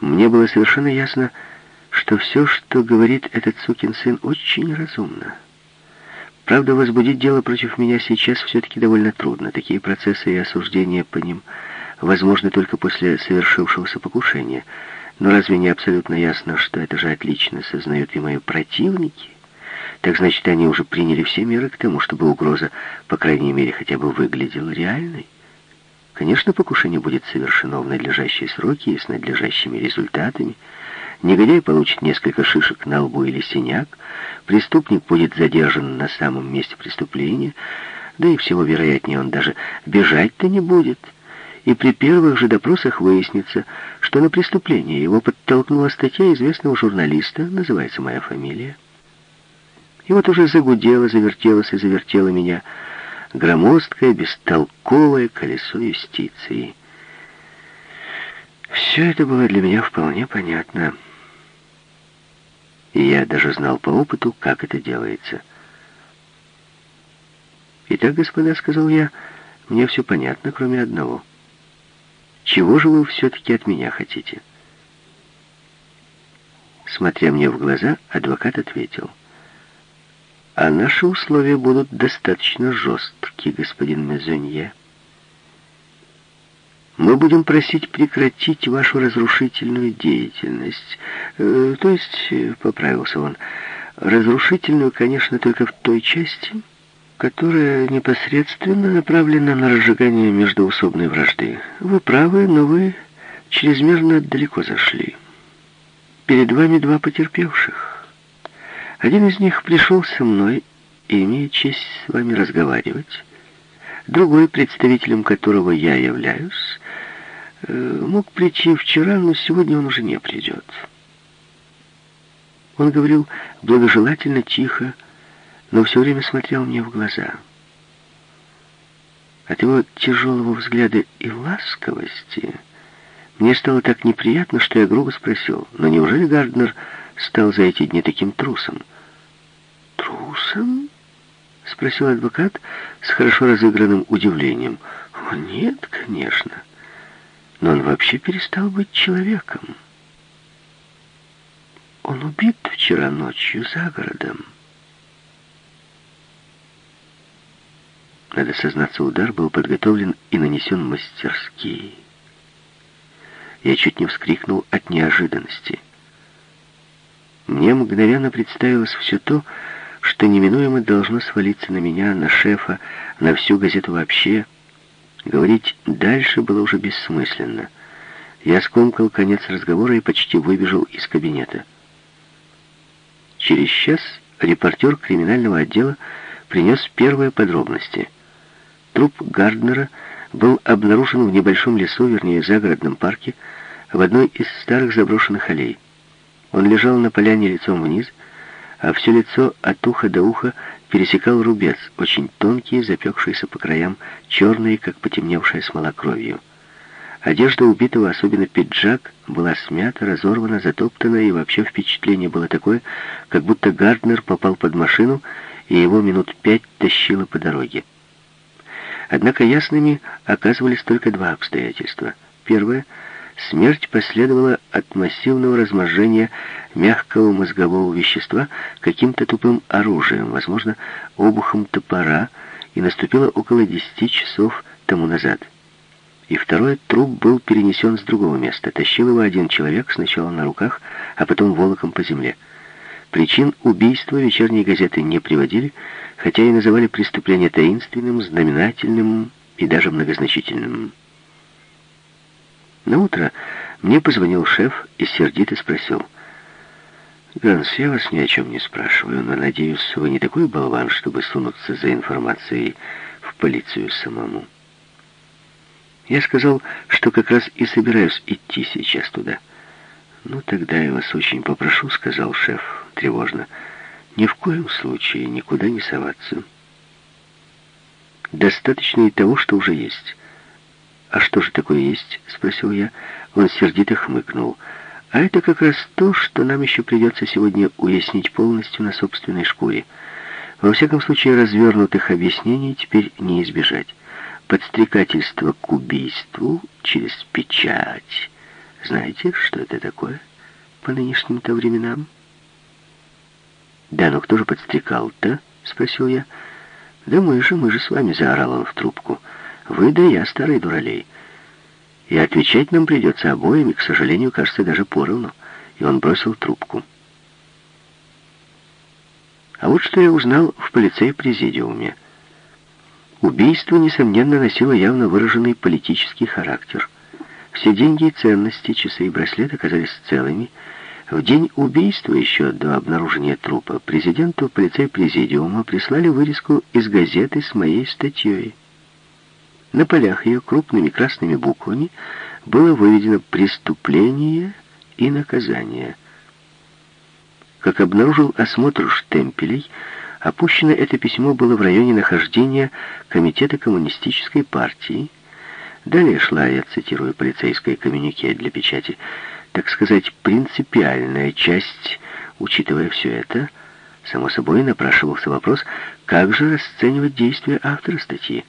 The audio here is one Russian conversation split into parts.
Мне было совершенно ясно, что все, что говорит этот сукин сын, очень разумно. Правда, возбудить дело против меня сейчас все-таки довольно трудно. Такие процессы и осуждения по ним возможны только после совершившегося покушения. Но разве не абсолютно ясно, что это же отлично сознают и мои противники? Так значит, они уже приняли все меры к тому, чтобы угроза, по крайней мере, хотя бы выглядела реальной. Конечно, покушение будет совершено в надлежащие сроки и с надлежащими результатами. Негодяй получит несколько шишек на лбу или синяк, преступник будет задержан на самом месте преступления, да и всего вероятнее он даже бежать-то не будет. И при первых же допросах выяснится, что на преступление его подтолкнула статья известного журналиста, называется моя фамилия. И вот уже загудело, завертелось и завертело меня громоздкое, бестолковое колесо юстиции. Все это было для меня вполне понятно. И я даже знал по опыту, как это делается. «Итак, господа, — сказал я, — мне все понятно, кроме одного. Чего же вы все-таки от меня хотите?» Смотря мне в глаза, адвокат ответил — а наши условия будут достаточно жесткие, господин Мезонье. Мы будем просить прекратить вашу разрушительную деятельность. Э, то есть, э, поправился он, разрушительную, конечно, только в той части, которая непосредственно направлена на разжигание междоусобной вражды. Вы правы, но вы чрезмерно далеко зашли. Перед вами два потерпевших. Один из них пришел со мной и имеет честь с вами разговаривать. Другой, представителем которого я являюсь, э, мог прийти вчера, но сегодня он уже не придет. Он говорил благожелательно, тихо, но все время смотрел мне в глаза. От его тяжелого взгляда и ласковости мне стало так неприятно, что я грубо спросил, но неужели Гарднер стал за эти дни таким трусом. «Трусом?» — спросил адвокат с хорошо разыгранным удивлением. «О, нет, конечно. Но он вообще перестал быть человеком. Он убит вчера ночью за городом». Надо сознаться, удар был подготовлен и нанесен мастерски. Я чуть не вскрикнул от неожиданности. Мне мгновенно представилось все то, что неминуемо должно свалиться на меня, на шефа, на всю газету вообще. Говорить дальше было уже бессмысленно. Я скомкал конец разговора и почти выбежал из кабинета. Через час репортер криминального отдела принес первые подробности. Труп Гарднера был обнаружен в небольшом лесу, вернее, загородном парке, в одной из старых заброшенных аллей. Он лежал на поляне лицом вниз, а все лицо от уха до уха пересекал рубец, очень тонкий, запекшийся по краям, черный, как потемневшая смола кровью. Одежда убитого, особенно пиджак, была смята, разорвана, затоптана, и вообще впечатление было такое, как будто Гарднер попал под машину, и его минут пять тащило по дороге. Однако ясными оказывались только два обстоятельства. Первое — Смерть последовала от массивного разможения мягкого мозгового вещества каким-то тупым оружием, возможно, обухом топора, и наступила около десяти часов тому назад. И второй труп был перенесен с другого места. Тащил его один человек сначала на руках, а потом волоком по земле. Причин убийства вечерние газеты не приводили, хотя и называли преступление таинственным, знаменательным и даже многозначительным. На утро мне позвонил шеф и сердито спросил. «Ганс, я вас ни о чем не спрашиваю, но, надеюсь, вы не такой болван, чтобы сунуться за информацией в полицию самому». Я сказал, что как раз и собираюсь идти сейчас туда. «Ну, тогда я вас очень попрошу», — сказал шеф тревожно, «ни в коем случае никуда не соваться. Достаточно и того, что уже есть». «А что же такое есть?» — спросил я. Он сердито хмыкнул. «А это как раз то, что нам еще придется сегодня уяснить полностью на собственной шкуре. Во всяком случае, развернутых объяснений теперь не избежать. Подстрекательство к убийству через печать, Знаете, что это такое по нынешним-то временам? «Да, но кто же подстрекал-то?» — спросил я. «Да мы же, мы же с вами», — заорал он в трубку. «Вы да я, старый дуралей. И отвечать нам придется обоим, и, к сожалению, кажется, даже поровну». И он бросил трубку. А вот что я узнал в полицей-президиуме. Убийство, несомненно, носило явно выраженный политический характер. Все деньги и ценности, часы и браслет оказались целыми, в день убийства, еще до обнаружения трупа, президенту полицей-президиума прислали вырезку из газеты с моей статьей. На полях ее крупными красными буквами было выведено «Преступление и наказание». Как обнаружил осмотр штемпелей, опущено это письмо было в районе нахождения Комитета коммунистической партии. Далее шла, я цитирую полицейское коммюнике для печати, так сказать, принципиальная часть, учитывая все это, само собой напрашивался вопрос, как же расценивать действия автора статьи.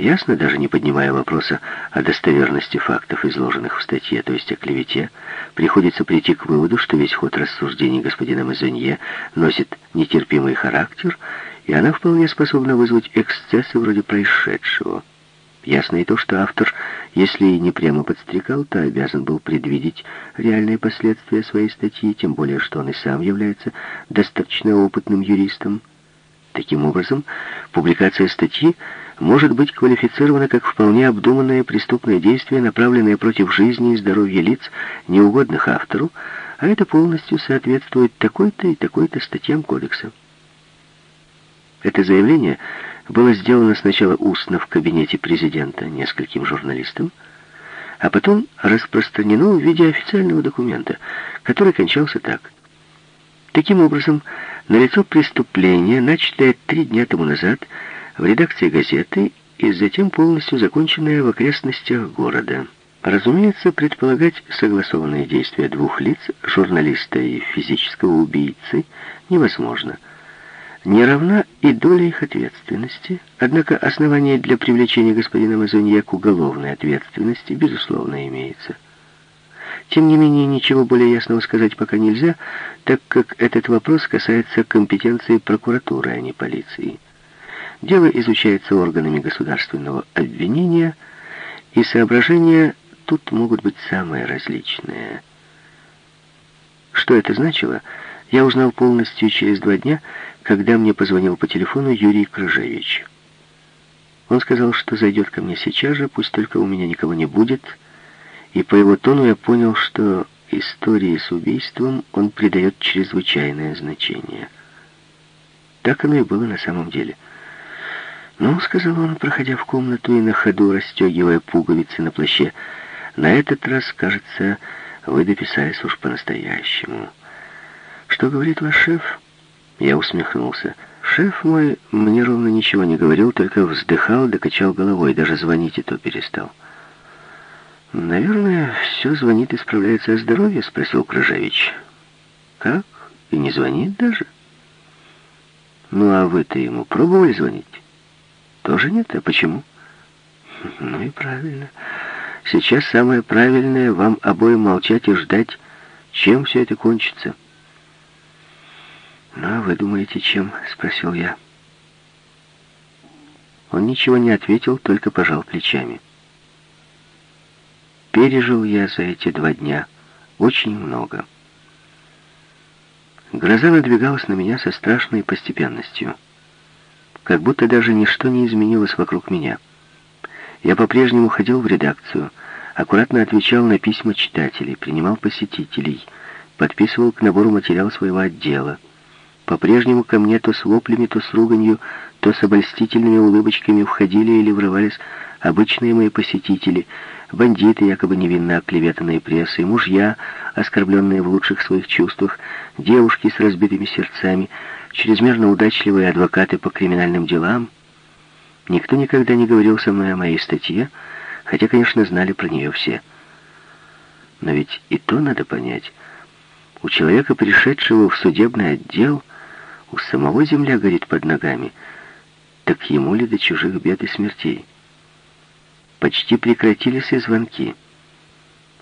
Ясно, даже не поднимая вопроса о достоверности фактов, изложенных в статье, то есть о клевете, приходится прийти к выводу, что весь ход рассуждений господина Мазонье носит нетерпимый характер, и она вполне способна вызвать эксцессы вроде происшедшего. Ясно и то, что автор, если и не прямо подстрекал, то обязан был предвидеть реальные последствия своей статьи, тем более, что он и сам является достаточно опытным юристом. Таким образом, публикация статьи может быть квалифицирована как вполне обдуманное преступное действие, направленное против жизни и здоровья лиц, неугодных автору, а это полностью соответствует такой-то и такой-то статьям кодекса. Это заявление было сделано сначала устно в кабинете президента нескольким журналистам, а потом распространено в виде официального документа, который кончался так. Таким образом, налицо преступление, начатое три дня тому назад в редакции газеты и затем полностью законченное в окрестностях города. Разумеется, предполагать согласованные действия двух лиц, журналиста и физического убийцы, невозможно – не равна и доля их ответственности, однако основание для привлечения господина Мазонье к уголовной ответственности, безусловно, имеется. Тем не менее, ничего более ясного сказать пока нельзя, так как этот вопрос касается компетенции прокуратуры, а не полиции. Дело изучается органами государственного обвинения, и соображения тут могут быть самые различные. Что это значило, я узнал полностью через два дня, когда мне позвонил по телефону Юрий Крыжевич. Он сказал, что зайдет ко мне сейчас же, пусть только у меня никого не будет, и по его тону я понял, что истории с убийством он придает чрезвычайное значение. Так оно и было на самом деле. «Ну», — сказал он, проходя в комнату и на ходу расстегивая пуговицы на плаще, «на этот раз, кажется, вы дописались уж по-настоящему». «Что говорит ваш шеф?» Я усмехнулся. Шеф мой мне ровно ничего не говорил, только вздыхал, докачал головой, даже звонить и то перестал. «Наверное, все звонит и справляется о здоровье?» — спросил Крыжевич. «Как? И не звонит даже?» «Ну, а вы-то ему пробовали звонить?» «Тоже нет? А почему?» «Ну и правильно. Сейчас самое правильное — вам обоим молчать и ждать, чем все это кончится». «Ну, а вы думаете, чем?» — спросил я. Он ничего не ответил, только пожал плечами. Пережил я за эти два дня очень много. Гроза надвигалась на меня со страшной постепенностью. Как будто даже ничто не изменилось вокруг меня. Я по-прежнему ходил в редакцию, аккуратно отвечал на письма читателей, принимал посетителей, подписывал к набору материал своего отдела — по-прежнему ко мне то с воплями, то с руганью, то с обольстительными улыбочками входили или врывались обычные мои посетители, бандиты, якобы невинно оклеветанные прессой, мужья, оскорбленные в лучших своих чувствах, девушки с разбитыми сердцами, чрезмерно удачливые адвокаты по криминальным делам. Никто никогда не говорил со мной о моей статье, хотя, конечно, знали про нее все. Но ведь и то надо понять. У человека, пришедшего в судебный отдел, у самого земля горит под ногами. Так ему ли до чужих бед и смертей? Почти прекратились и звонки.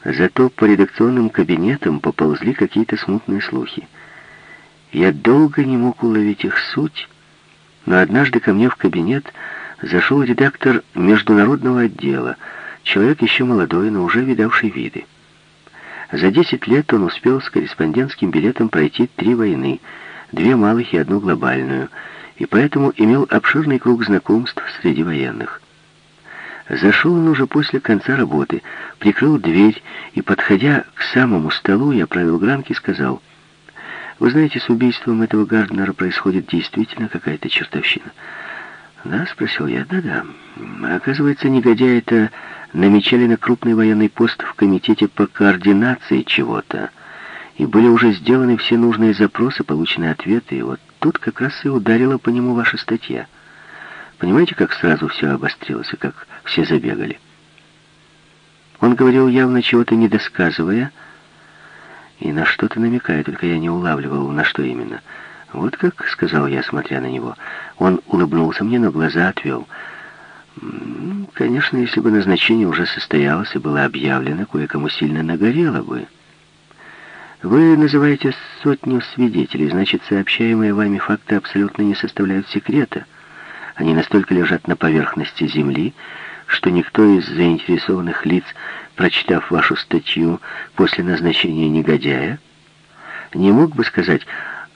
Зато по редакционным кабинетам поползли какие-то смутные слухи. Я долго не мог уловить их суть, но однажды ко мне в кабинет зашел редактор международного отдела, человек еще молодой, но уже видавший виды. За 10 лет он успел с корреспондентским билетом пройти три войны, две малых и одну глобальную, и поэтому имел обширный круг знакомств среди военных. Зашел он уже после конца работы, прикрыл дверь и, подходя к самому столу, я правил гранки, сказал, «Вы знаете, с убийством этого Гарднера происходит действительно какая-то чертовщина». «Да?» — спросил я. «Да-да. Оказывается, негодяи это намечали на крупный военный пост в комитете по координации чего-то, и были уже сделаны все нужные запросы, получены ответы, и вот тут как раз и ударила по нему ваша статья». Понимаете, как сразу все обострилось и как все забегали? Он говорил явно чего-то недосказывая и на что-то намекая, только я не улавливал, на что именно. «Вот как», — сказал я, смотря на него. Он улыбнулся мне, но глаза отвел. «Конечно, если бы назначение уже состоялось и было объявлено, кое-кому сильно нагорело бы». Вы называете сотню свидетелей, значит, сообщаемые вами факты абсолютно не составляют секрета. Они настолько лежат на поверхности земли, что никто из заинтересованных лиц, прочитав вашу статью после назначения негодяя, не мог бы сказать,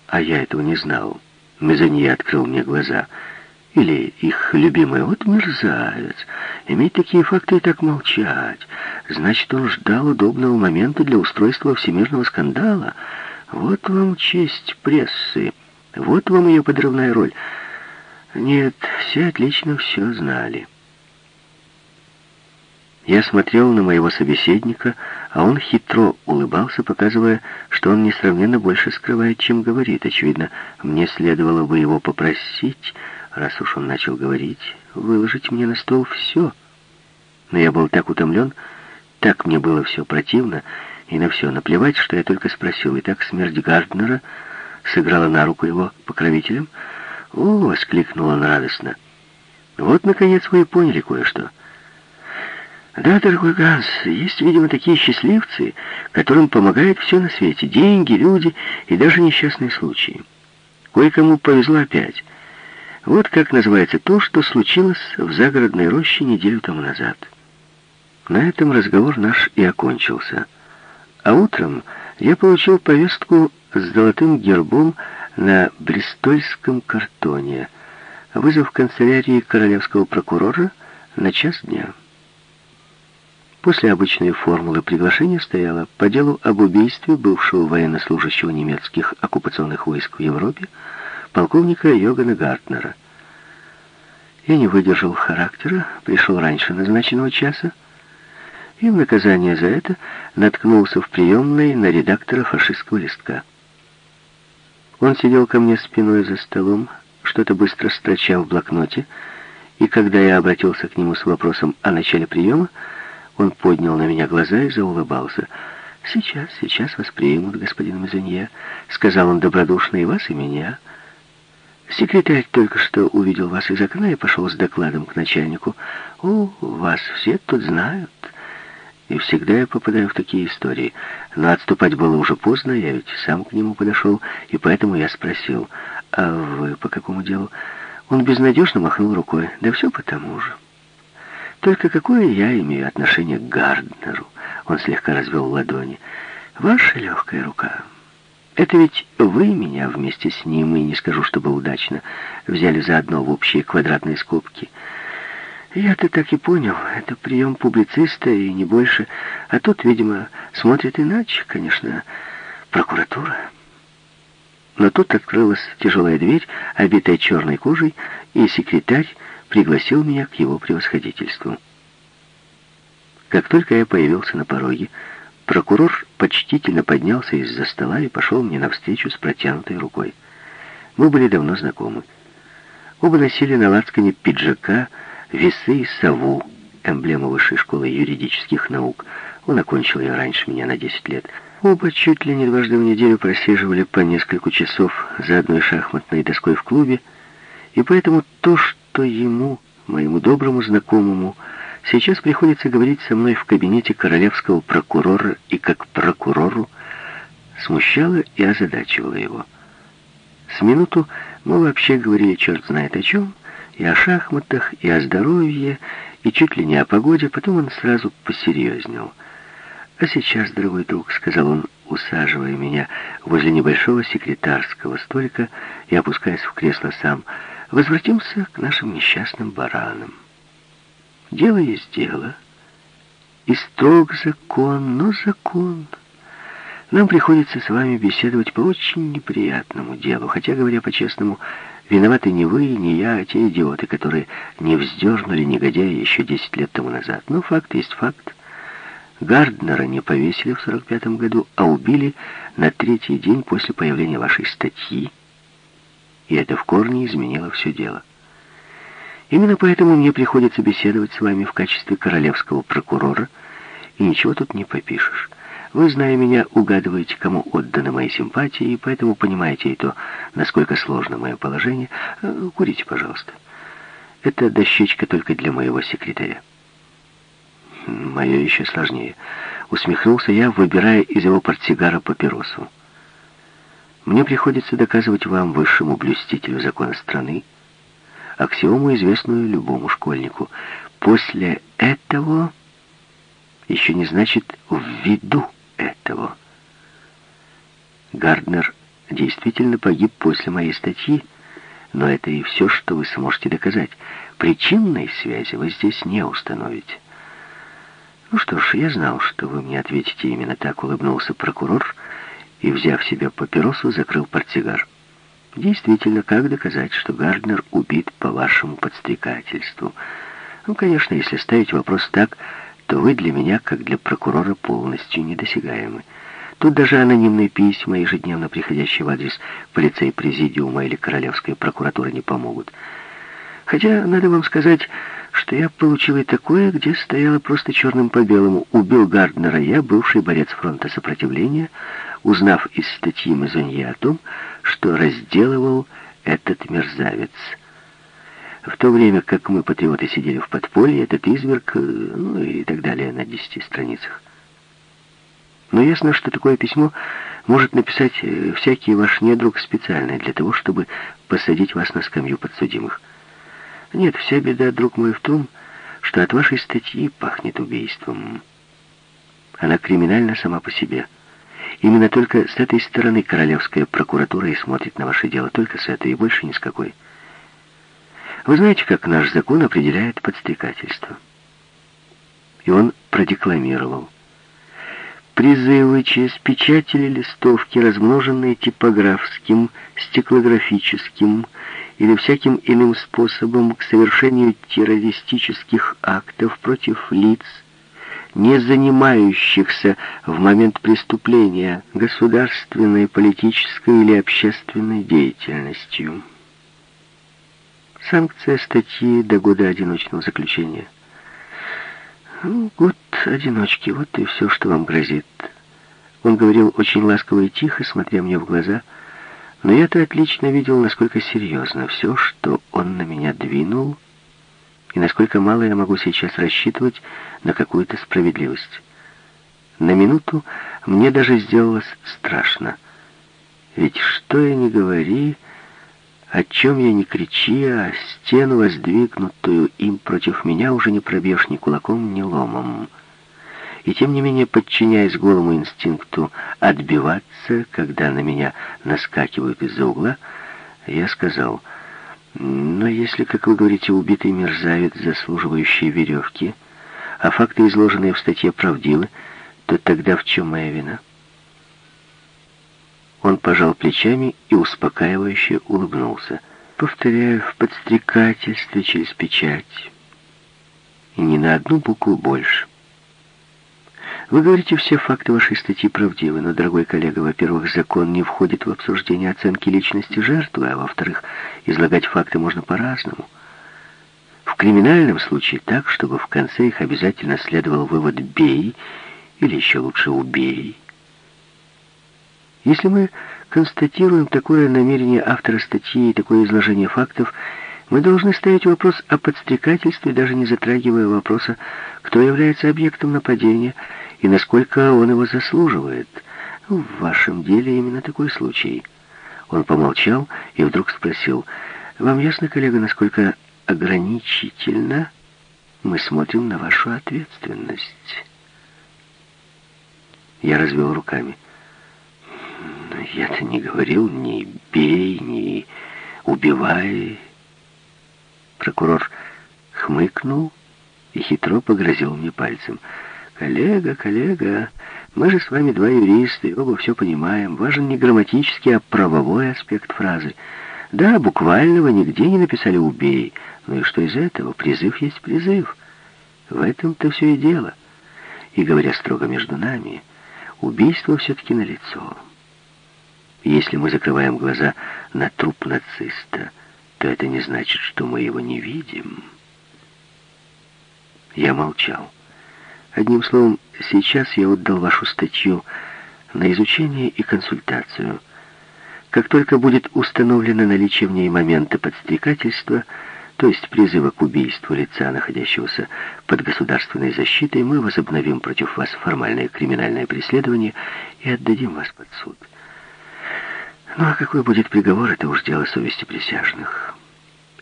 а я этого не знал. Мезонье открыл мне глаза. Или их любимый, вот мерзавец, иметь такие факты и так молчать. Значит, он ждал удобного момента для устройства всемирного скандала. Вот вам честь прессы, вот вам ее подрывная роль. Нет, все отлично все знали. Я смотрел на моего собеседника, а он хитро улыбался, показывая, что он несравненно больше скрывает, чем говорит. Очевидно, мне следовало бы его попросить, раз уж он начал говорить, выложить мне на стол все. Но я был так утомлен, так мне было все противно, и на все наплевать, что я только спросил. И так смерть Гарднера сыграла на руку его покровителям, «О!» — воскликнул он радостно. «Вот, наконец, вы и поняли кое-что». «Да, дорогой Ганс, есть, видимо, такие счастливцы, которым помогает все на свете. Деньги, люди и даже несчастные случаи. Кое-кому повезло опять. Вот как называется то, что случилось в загородной роще неделю тому назад». На этом разговор наш и окончился. А утром я получил повестку с золотым гербом на бристольском картоне. Вызов канцелярии королевского прокурора на час дня. После обычной формулы приглашения стояло по делу об убийстве бывшего военнослужащего немецких оккупационных войск в Европе полковника Йогана Гартнера. Я не выдержал характера, пришел раньше назначенного часа, и в наказание за это наткнулся в приемной на редактора фашистского листка. Он сидел ко мне спиной за столом, что-то быстро строча в блокноте, и когда я обратился к нему с вопросом о начале приема, он поднял на меня глаза и заулыбался. «Сейчас, сейчас вас примут, господин Мезонье», — сказал он добродушно, — «и вас, и меня». Секретарь только что увидел вас из окна и пошел с докладом к начальнику. «О, вас все тут знают». И всегда я попадаю в такие истории. Но отступать было уже поздно, я ведь сам к нему подошел, и поэтому я спросил, «А вы по какому делу?» Он безнадежно махнул рукой. «Да все потому же». «Только какое я имею отношение к Гарднеру?» Он слегка развел ладони. «Ваша легкая рука. Это ведь вы меня вместе с ним, и не скажу, чтобы удачно, взяли заодно в общие квадратные скобки». Я-то так и понял, это прием публициста и не больше. А тут, видимо, смотрит иначе, конечно, прокуратура. Но тут открылась тяжелая дверь, обитая черной кожей, и секретарь пригласил меня к его превосходительству. Как только я появился на пороге, прокурор почтительно поднялся из-за стола и пошел мне навстречу с протянутой рукой. Мы были давно знакомы. Оба носили на лацкане пиджака, Весы и сову, эмблема высшей школы юридических наук. Он окончил ее раньше меня на 10 лет. Оба чуть ли не дважды в неделю просиживали по несколько часов за одной шахматной доской в клубе, и поэтому то, что ему, моему доброму знакомому, Сейчас приходится говорить со мной в кабинете королевского прокурора и как прокурору смущало и озадачивало его. С минуту мы вообще говорили черт знает о чем, и о шахматах, и о здоровье, и чуть ли не о погоде, потом он сразу посерьезнел. «А сейчас, дорогой друг», — сказал он, усаживая меня возле небольшого секретарского столика и опускаясь в кресло сам, — «возвратимся к нашим несчастным баранам». Дело есть дело. И строг закон, но закон. Нам приходится с вами беседовать по очень неприятному делу, хотя, говоря по-честному, виноваты не вы, не я, а те идиоты, которые не вздернули негодяя еще десять лет тому назад. Но факт есть факт. Гарднера не повесили в сорок пятом году, а убили на третий день после появления вашей статьи. И это в корне изменило все дело. Именно поэтому мне приходится беседовать с вами в качестве королевского прокурора, и ничего тут не попишешь. Вы, зная меня, угадываете, кому отданы мои симпатии, и поэтому понимаете и то, насколько сложно мое положение. Э, курите, пожалуйста. Это дощечка только для моего секретаря. Мое еще сложнее. Усмехнулся я, выбирая из его портсигара папиросу. Мне приходится доказывать вам, высшему блюстителю закона страны, аксиому, известную любому школьнику. После этого еще не значит «ввиду этого». Гарднер действительно погиб после моей статьи, но это и все, что вы сможете доказать. Причинной связи вы здесь не установите. Ну что ж, я знал, что вы мне ответите именно так, улыбнулся прокурор и, взяв себе папиросу, закрыл портсигар. Действительно, как доказать, что Гарднер убит по вашему подстрекательству? Ну, конечно, если ставить вопрос так, то вы для меня, как для прокурора, полностью недосягаемы. Тут даже анонимные письма, ежедневно приходящие в адрес полицей-президиума или королевской прокуратуры, не помогут. Хотя, надо вам сказать, что я получил и такое, где стояло просто черным по белому. Убил Гарднера я, бывший борец фронта сопротивления, узнав из статьи Мазонье о том, что разделывал этот мерзавец. В то время как мы, патриоты, сидели в подполье, этот изверг, э, ну и так далее на десяти страницах. Но ясно, что такое письмо может написать э, всякий ваш недруг специально для того, чтобы посадить вас на скамью подсудимых. Нет, вся беда, друг мой, в том, что от вашей статьи пахнет убийством. Она криминальна сама по себе. Именно только с этой стороны королевская прокуратура и смотрит на ваше дело, только с этой и больше ни с какой. Вы знаете, как наш закон определяет подстрекательство? И он продекламировал. Призывы через печатели листовки, размноженные типографским, стеклографическим или всяким иным способом к совершению террористических актов против лиц, не занимающихся в момент преступления государственной, политической или общественной деятельностью. Санкция статьи до года одиночного заключения. Ну, год одиночки, вот и все, что вам грозит. Он говорил очень ласково и тихо, смотря мне в глаза, но я-то отлично видел, насколько серьезно все, что он на меня двинул, и насколько мало я могу сейчас рассчитывать на какую-то справедливость. На минуту мне даже сделалось страшно. Ведь что я не говори, о чем я не кричи, а стену, воздвигнутую им против меня, уже не пробьешь ни кулаком, ни ломом. И тем не менее, подчиняясь голому инстинкту отбиваться, когда на меня наскакивают из-за угла, я сказал... Но если, как вы говорите, убитый мерзавец, заслуживающий веревки, а факты, изложенные в статье, правдивы, то тогда в чем моя вина? Он пожал плечами и успокаивающе улыбнулся. Повторяю, в подстрекательстве через печать. И ни на одну букву больше. Вы говорите, все факты вашей статьи правдивы, но, дорогой коллега, во-первых, закон не входит в обсуждение оценки личности жертвы, а во-вторых, излагать факты можно по-разному. В криминальном случае так, чтобы в конце их обязательно следовал вывод «бей» или еще лучше «убей». Если мы констатируем такое намерение автора статьи и такое изложение фактов, Мы должны ставить вопрос о подстрекательстве, даже не затрагивая вопроса, кто является объектом нападения и насколько он его заслуживает. В вашем деле именно такой случай. Он помолчал и вдруг спросил, «Вам ясно, коллега, насколько ограничительно мы смотрим на вашу ответственность?» Я развел руками. Я-то не говорил ни бей, ни убивай. Прокурор хмыкнул и хитро погрозил мне пальцем. «Коллега, коллега, мы же с вами два юриста, и оба все понимаем. Важен не грамматический, а правовой аспект фразы. Да, буквально вы нигде не написали «убей», но и что из этого? Призыв есть призыв. В этом-то все и дело. И, говоря строго между нами, убийство все-таки налицо. Если мы закрываем глаза на труп нациста, то это не значит, что мы его не видим. Я молчал. Одним словом, сейчас я отдал вашу статью на изучение и консультацию. Как только будет установлено наличие в ней момента подстрекательства, то есть призыва к убийству лица, находящегося под государственной защитой, мы возобновим против вас формальное криминальное преследование и отдадим вас под суд. Ну а какой будет приговор, это уж дело совести присяжных.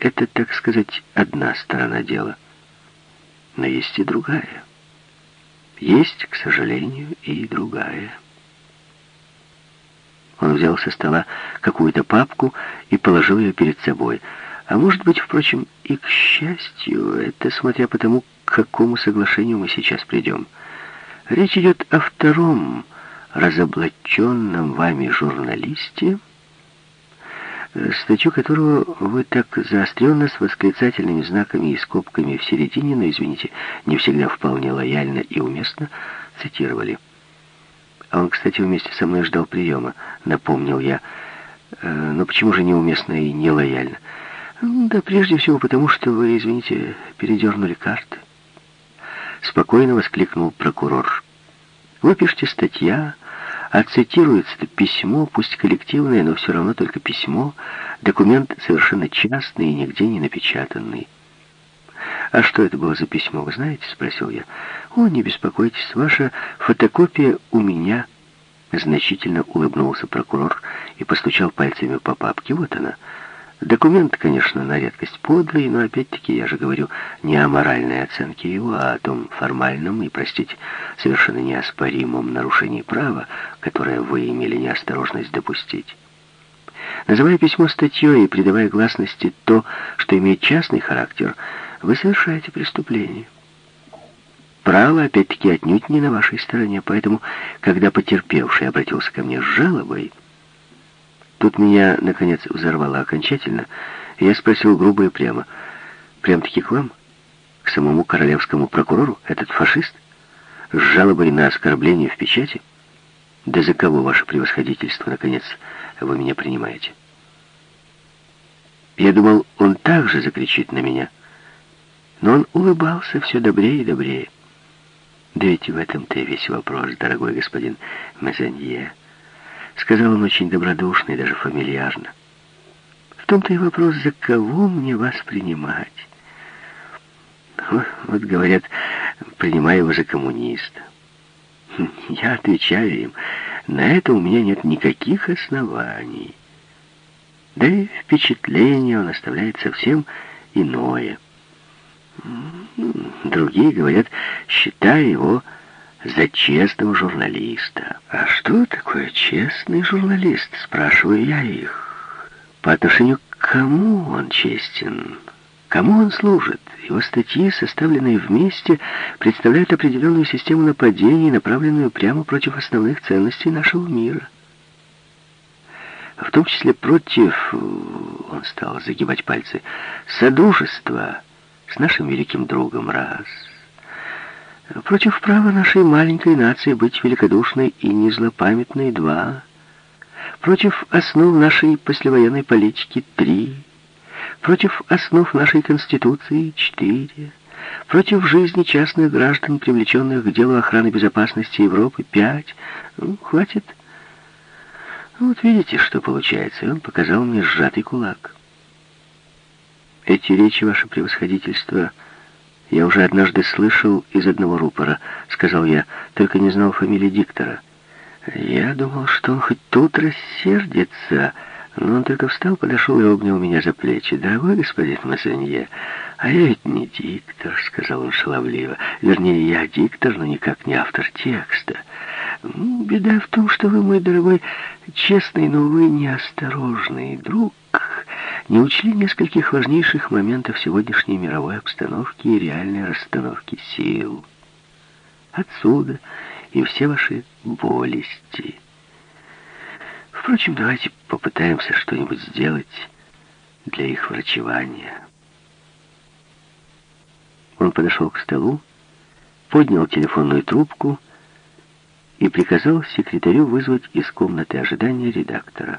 Это, так сказать, одна сторона дела. Но есть и другая. Есть, к сожалению, и другая. Он взял со стола какую-то папку и положил ее перед собой. А может быть, впрочем, и к счастью, это смотря по тому, к какому соглашению мы сейчас придем. Речь идет о втором разоблаченном вами журналисте, статью которого вы так заостренно с восклицательными знаками и скобками в середине, но, извините, не всегда вполне лояльно и уместно, цитировали. А он, кстати, вместе со мной ждал приема, напомнил я. «Э, но почему же неуместно и нелояльно? Да прежде всего потому, что вы, извините, передернули карты. Спокойно воскликнул прокурор. Вы пишете статья, а цитируется письмо, пусть коллективное, но все равно только письмо, документ совершенно частный и нигде не напечатанный. «А что это было за письмо, вы знаете?» — спросил я. «О, не беспокойтесь, ваша фотокопия у меня». Значительно улыбнулся прокурор и постучал пальцами по папке. «Вот она». Документ, конечно, на редкость подлый, но опять-таки, я же говорю, не о моральной оценке его, а о том формальном и, простите, совершенно неоспоримом нарушении права, которое вы имели неосторожность допустить. Называя письмо статьей и придавая гласности то, что имеет частный характер, вы совершаете преступление. Право, опять-таки, отнюдь не на вашей стороне, поэтому, когда потерпевший обратился ко мне с жалобой, Тут меня, наконец, взорвало окончательно, я спросил грубо и прямо, «Прям-таки к вам? К самому королевскому прокурору? Этот фашист? С жалобой на оскорбление в печати? Да за кого ваше превосходительство, наконец, вы меня принимаете?» Я думал, он также закричит на меня, но он улыбался все добрее и добрее. Да ведь в этом-то и весь вопрос, дорогой господин Мезонье. Сказал он очень добродушно и даже фамильярно. В том-то и вопрос, за кого мне вас принимать? Вот, говорят, принимаю его за коммуниста. Я отвечаю им, на это у меня нет никаких оснований. Да и впечатление он оставляет совсем иное. Другие говорят, считая его за честного журналиста. А что такое честный журналист, спрашиваю я их. По отношению к кому он честен? Кому он служит? Его статьи, составленные вместе, представляют определенную систему нападений, направленную прямо против основных ценностей нашего мира. В том числе против, он стал загибать пальцы, содружества с нашим великим другом раз — Против права нашей маленькой нации быть великодушной и незлопамятной — два. Против основ нашей послевоенной политики — три. Против основ нашей Конституции — четыре. Против жизни частных граждан, привлеченных к делу охраны безопасности Европы — пять. Ну, хватит. Вот видите, что получается. И он показал мне сжатый кулак. Эти речи, ваше превосходительство, я уже однажды слышал из одного рупора, сказал я, только не знал фамилии диктора. Я думал, что он хоть тут рассердится, но он только встал, подошел и обнял меня за плечи. «Дорогой господин Массонье, а я ведь не диктор», — сказал он шаловливо. «Вернее, я диктор, но никак не автор текста. Беда в том, что вы, мой дорогой, честный, но вы неосторожный друг, не учли нескольких важнейших моментов сегодняшней мировой обстановки и реальной расстановки сил. Отсюда и все ваши болести». Впрочем, давайте попытаемся что-нибудь сделать для их врачевания. Он подошел к столу, поднял телефонную трубку и приказал секретарю вызвать из комнаты ожидания редактора.